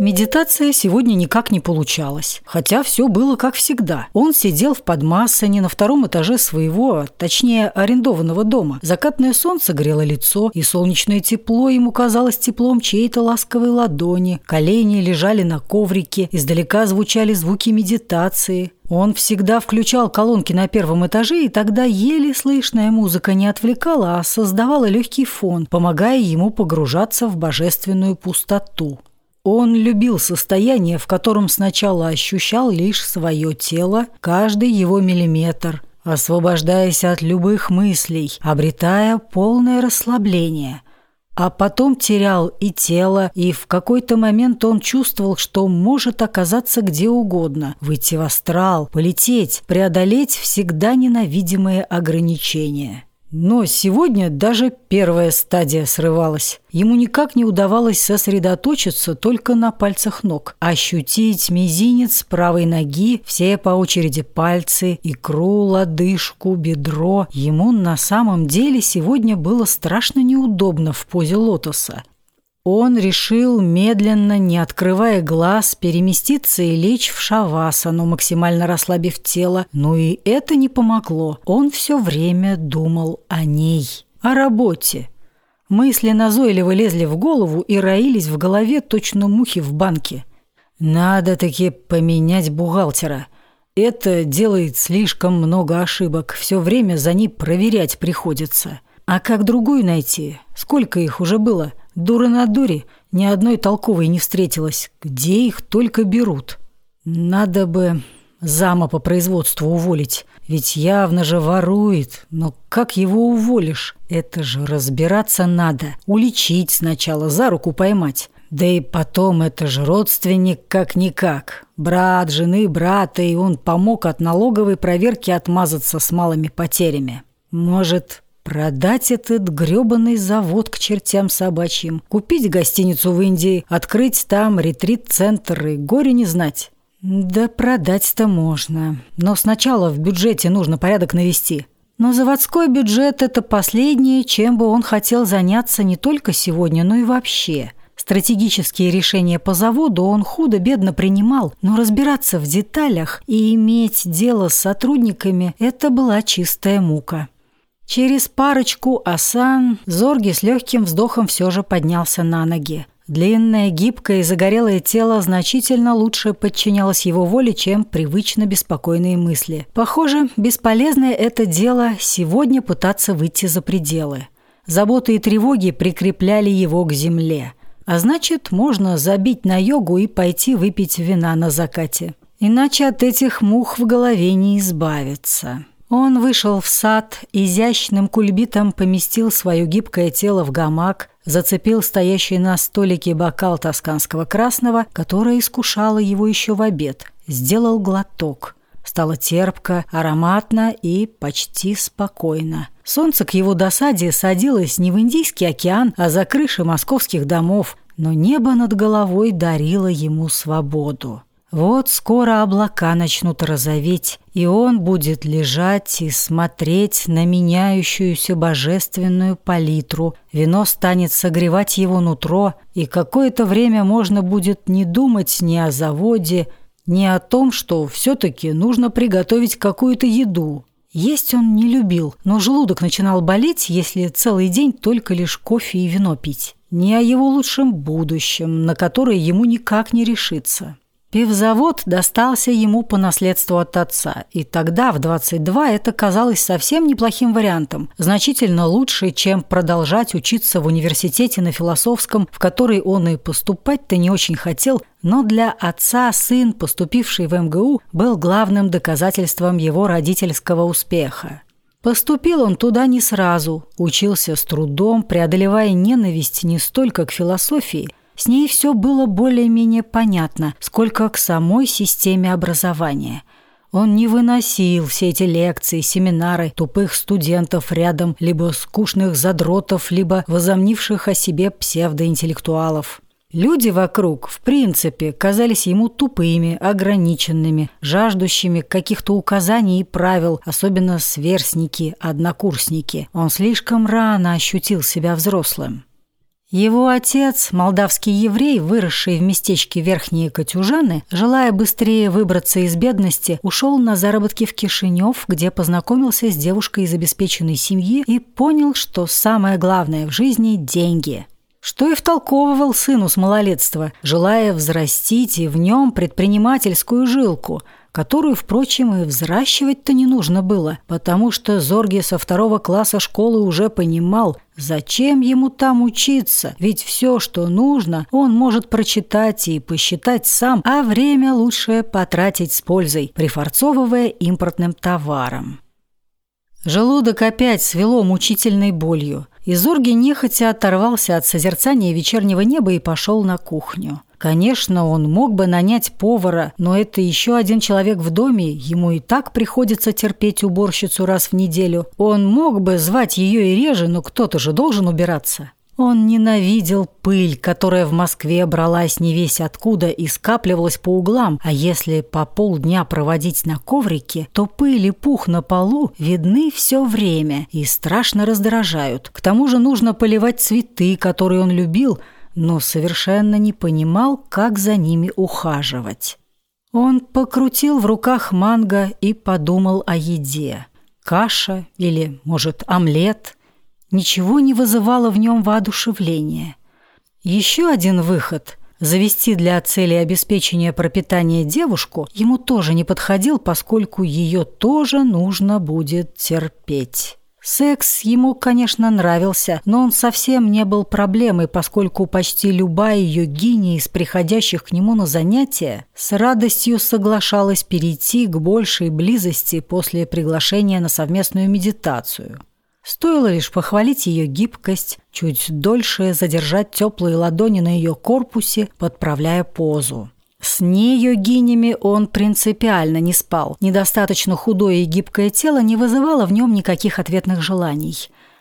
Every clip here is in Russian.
Медитация сегодня никак не получалась, хотя все было как всегда. Он сидел в подмассане на втором этаже своего, точнее арендованного дома. Закатное солнце грело лицо, и солнечное тепло ему казалось теплом чьей-то ласковой ладони. Колени лежали на коврике, издалека звучали звуки медитации. Он всегда включал колонки на первом этаже, и тогда еле слышная музыка не отвлекала, а создавала легкий фон, помогая ему погружаться в божественную пустоту. Он любил состояние, в котором сначала ощущал лишь свое тело, каждый его миллиметр, освобождаясь от любых мыслей, обретая полное расслабление. А потом терял и тело, и в какой-то момент он чувствовал, что может оказаться где угодно, выйти в астрал, полететь, преодолеть всегда ненавидимые ограничения. Но сегодня даже первая стадия срывалась. Ему никак не удавалось сосредоточиться только на пальцах ног. Ощутить мизинец правой ноги, все по очереди пальцы, икру, лодыжку, бедро. Ему на самом деле сегодня было страшно неудобно в позе лотоса. Он решил, медленно, не открывая глаз, переместиться и лечь в шавасану, максимально расслабив тело. Но и это не помогло. Он все время думал о ней, о работе. Мысли назойливо лезли в голову и роились в голове точно мухи в банке. «Надо таки поменять бухгалтера. Это делает слишком много ошибок. Все время за ней проверять приходится. А как другую найти? Сколько их уже было?» Дура на дуре, ни одной толковой не встретилась. Где их только берут? Надо бы зама по производству уволить, ведь явно же ворует. Но как его уволишь? Это же разбираться надо. Уличить сначала, за руку поймать. Да и потом это же родственник как-никак. Брат жены брата, и он помог от налоговой проверки отмазаться с малыми потерями. Может, Продать этот грёбаный завод к чертям собачьим, купить гостиницу в Индии, открыть там ретрит-центр и горе не знать. Да продать-то можно, но сначала в бюджете нужно порядок навести. Но заводской бюджет – это последнее, чем бы он хотел заняться не только сегодня, но и вообще. Стратегические решения по заводу он худо-бедно принимал, но разбираться в деталях и иметь дело с сотрудниками – это была чистая мука. Через парочку асан Зорги с легким вздохом все же поднялся на ноги. Длинное, гибкое и загорелое тело значительно лучше подчинялось его воле, чем привычно беспокойные мысли. Похоже, бесполезное это дело сегодня пытаться выйти за пределы. Заботы и тревоги прикрепляли его к земле. А значит, можно забить на йогу и пойти выпить вина на закате. Иначе от этих мух в голове не избавиться. Он вышел в сад, изящным кульбитом поместил свое гибкое тело в гамак, зацепил стоящий на столике бокал тосканского красного, которое искушало его еще в обед, сделал глоток. Стало терпко, ароматно и почти спокойно. Солнце к его досаде садилось не в Индийский океан, а за крыши московских домов, но небо над головой дарило ему свободу. Вот скоро облака начнут розоветь, и он будет лежать и смотреть на меняющуюся божественную палитру. Вино станет согревать его нутро, и какое-то время можно будет не думать ни о заводе, ни о том, что все-таки нужно приготовить какую-то еду. Есть он не любил, но желудок начинал болеть, если целый день только лишь кофе и вино пить. Не о его лучшем будущем, на которое ему никак не решиться. Пивзавод достался ему по наследству от отца, и тогда, в 22, это казалось совсем неплохим вариантом, значительно лучше, чем продолжать учиться в университете на философском, в который он и поступать-то не очень хотел, но для отца сын, поступивший в МГУ, был главным доказательством его родительского успеха. Поступил он туда не сразу, учился с трудом, преодолевая ненависть не столько к философии – с ней все было более-менее понятно, сколько к самой системе образования. Он не выносил все эти лекции, семинары тупых студентов рядом, либо скучных задротов, либо возомнивших о себе псевдоинтеллектуалов. Люди вокруг, в принципе, казались ему тупыми, ограниченными, жаждущими каких-то указаний и правил, особенно сверстники, однокурсники. Он слишком рано ощутил себя взрослым. Его отец, молдавский еврей, выросший в местечке Верхние Катюжаны, желая быстрее выбраться из бедности, ушел на заработки в Кишинев, где познакомился с девушкой из обеспеченной семьи и понял, что самое главное в жизни – деньги. Что и втолковывал сыну с малолетства, желая взрастить и в нем предпринимательскую жилку – которую, впрочем, и взращивать-то не нужно было, потому что Зорги со второго класса школы уже понимал, зачем ему там учиться, ведь все, что нужно, он может прочитать и посчитать сам, а время лучше потратить с пользой, прифарцовывая импортным товаром. Желудок опять свело мучительной болью, и Зорги нехотя оторвался от созерцания вечернего неба и пошел на кухню. Конечно, он мог бы нанять повара, но это еще один человек в доме, ему и так приходится терпеть уборщицу раз в неделю. Он мог бы звать ее и реже, но кто-то же должен убираться. Он ненавидел пыль, которая в Москве бралась не весь откуда и скапливалась по углам, а если по полдня проводить на коврике, то пыль и пух на полу видны все время и страшно раздражают. К тому же нужно поливать цветы, которые он любил – но совершенно не понимал, как за ними ухаживать. Он покрутил в руках манго и подумал о еде. Каша или, может, омлет. Ничего не вызывало в нем воодушевления. Еще один выход – завести для цели обеспечения пропитания девушку – ему тоже не подходил, поскольку ее тоже нужно будет терпеть. Секс ему, конечно, нравился, но он совсем не был проблемой, поскольку почти любая йогиня из приходящих к нему на занятия с радостью соглашалась перейти к большей близости после приглашения на совместную медитацию. Стоило лишь похвалить ее гибкость, чуть дольше задержать теплые ладони на ее корпусе, подправляя позу. С ней-йогинями он принципиально не спал. Недостаточно худое и гибкое тело не вызывало в нем никаких ответных желаний.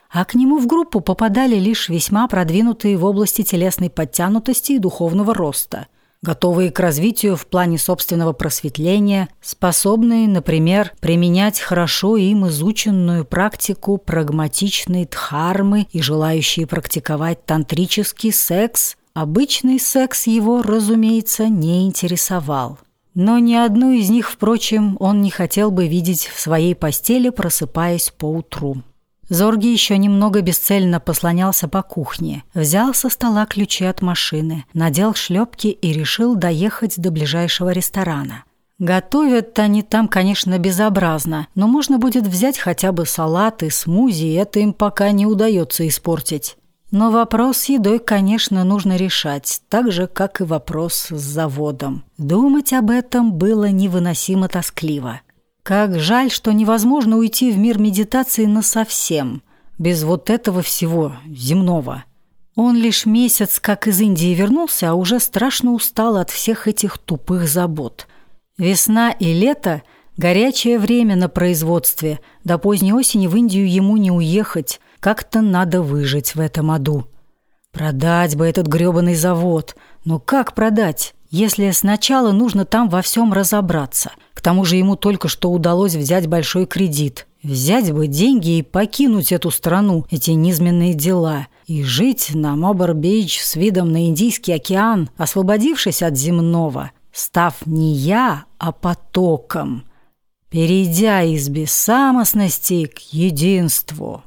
А к нему в группу попадали лишь весьма продвинутые в области телесной подтянутости и духовного роста – готовые к развитию в плане собственного просветления, способные, например, применять хорошо им изученную практику прагматичной дхармы и желающие практиковать тантрический секс Обычный секс его, разумеется, не интересовал. Но ни одну из них, впрочем, он не хотел бы видеть в своей постели, просыпаясь по утру. Зорги еще немного бесцельно послонялся по кухне, взял со стола ключи от машины, надел шлепки и решил доехать до ближайшего ресторана. Готовят они там, конечно, безобразно, но можно будет взять хотя бы салат и смузи, это им пока не удается испортить. Но вопрос с едой, конечно, нужно решать, так же, как и вопрос с заводом. Думать об этом было невыносимо тоскливо. Как жаль, что невозможно уйти в мир медитации насовсем, без вот этого всего земного. Он лишь месяц, как из Индии вернулся, а уже страшно устал от всех этих тупых забот. Весна и лето – горячее время на производстве, до поздней осени в Индию ему не уехать, как-то надо выжить в этом аду. Продать бы этот грёбаный завод. Но как продать, если сначала нужно там во всем разобраться? К тому же ему только что удалось взять большой кредит. Взять бы деньги и покинуть эту страну, эти низменные дела, и жить на Мобар-Бич с видом на Индийский океан, освободившись от земного, став не я, а потоком, перейдя из бессамостности к единству.